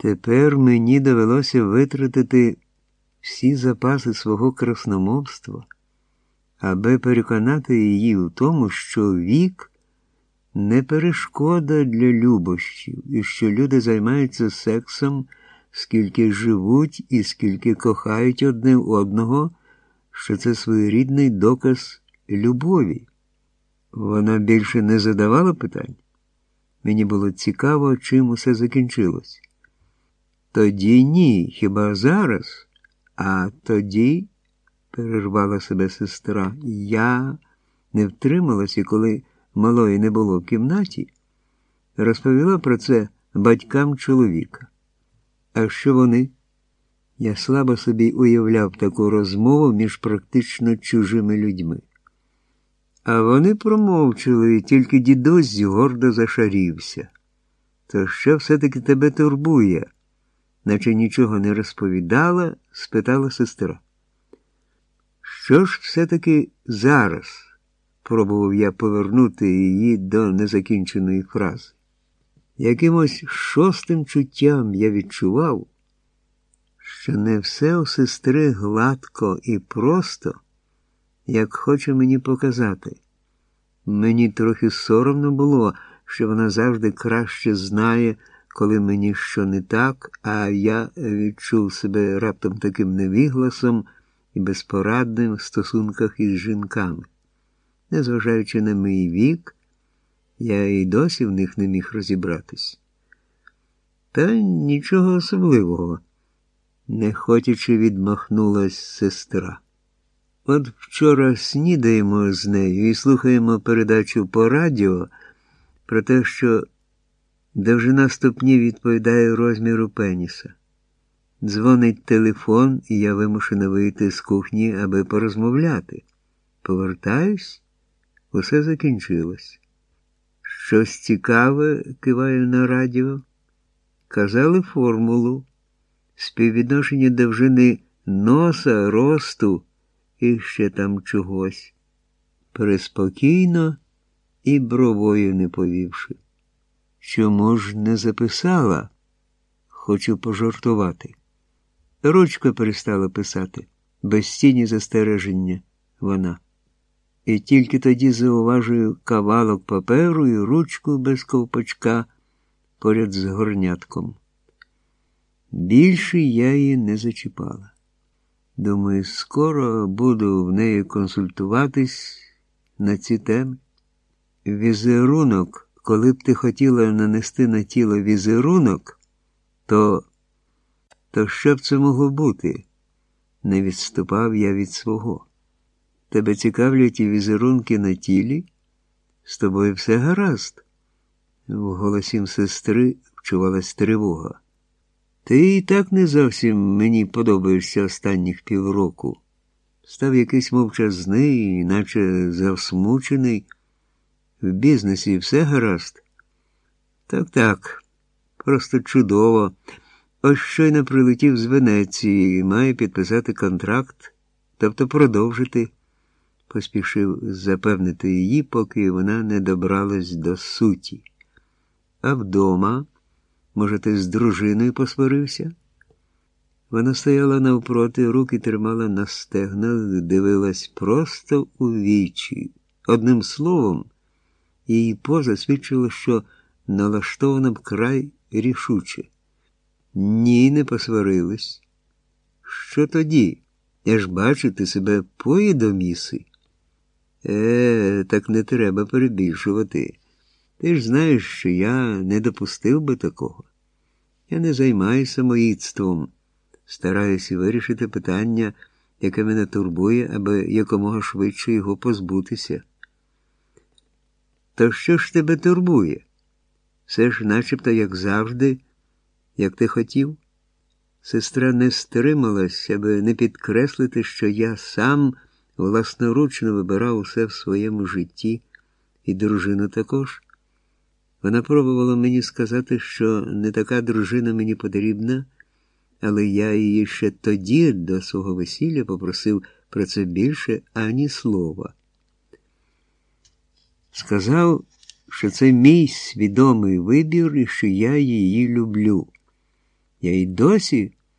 Тепер мені довелося витратити всі запаси свого красномовства, аби переконати її в тому, що вік не перешкода для любощів, і що люди займаються сексом, скільки живуть і скільки кохають одне одного, що це своєрідний доказ любові. Вона більше не задавала питань. Мені було цікаво, чим усе закінчилось. Тоді ні, хіба зараз? А тоді, перервала себе сестра, я не втрималася, коли малої не було в кімнаті, розповіла про це батькам чоловіка. А що вони? Я слабо собі уявляв таку розмову між практично чужими людьми. А вони промовчали, і тільки дідусь гордо зашарівся. То що все-таки тебе турбує? Наче нічого не розповідала, спитала сестра. Що ж все-таки зараз? пробував я повернути її до незакінченої фрази. Якимось шостим чуттям я відчував, що не все у сестри гладко і просто, як хоче мені показати. Мені трохи соромно було, що вона завжди краще знає, коли мені що не так, а я відчув себе раптом таким невігласом і безпорадним в стосунках із жінками. Незважаючи на мій вік, я і досі в них не міг розібратись. Та нічого особливого, не хотячи відмахнулась сестра. От вчора снідаємо з нею і слухаємо передачу по радіо про те, що довжина ступні відповідає розміру пеніса. Дзвонить телефон, і я вимушена вийти з кухні, аби порозмовляти. Повертаюсь, усе закінчилось. Щось цікаве киваю на радіо. Казали формулу, співвідношення довжини носа, росту і ще там чогось. Приспокійно і бровою не повівши. Чому ж не записала? Хочу пожартувати. Ручка перестала писати, безцінні застереження вона. І тільки тоді зауважую кавалок паперу і ручку без ковпачка поряд з горнятком. Більше я її не зачіпала. Думаю, скоро буду в неї консультуватись на ці теми. Візерунок, коли б ти хотіла нанести на тіло візерунок, то, то що б це могло бути? Не відступав я від свого. Тебе цікавлять і візерунки на тілі? З тобою все гаразд. В голосі сестри вчувалась тривога. Ти і так не зовсім мені подобаєшся останніх півроку. Став якийсь мовчазний, наче завсмучений. В бізнесі все гаразд. Так, так, просто чудово. Ось щойно прилетів з Венеції і має підписати контракт, тобто продовжити, поспішив запевнити її, поки вона не добралась до суті. А вдома. Може, ти з дружиною посварився? Вона стояла навпроти, руки тримала на стегнах, дивилась просто у вічі. Одним словом, її поза свідчила, що налаштована вкрай рішуче. Ні, не посварились. Що тоді? Я ж бачу, ти себе поїдом їси. Е, так не треба перебільшувати. Ти ж знаєш, що я не допустив би такого. Я не займаюся самоїдством, стараюся вирішити питання, яке мене турбує, аби якомога швидше його позбутися. То що ж тебе турбує? Все ж начебто, як завжди, як ти хотів. Сестра не стрималась, аби не підкреслити, що я сам власноручно вибирав усе в своєму житті, і дружину також. Вона пробувала мені сказати, що не така дружина мені потрібна, але я її ще тоді до свого весілля попросив про це більше ані слова. Сказав, що це мій свідомий вибір і що я її люблю. Я й досі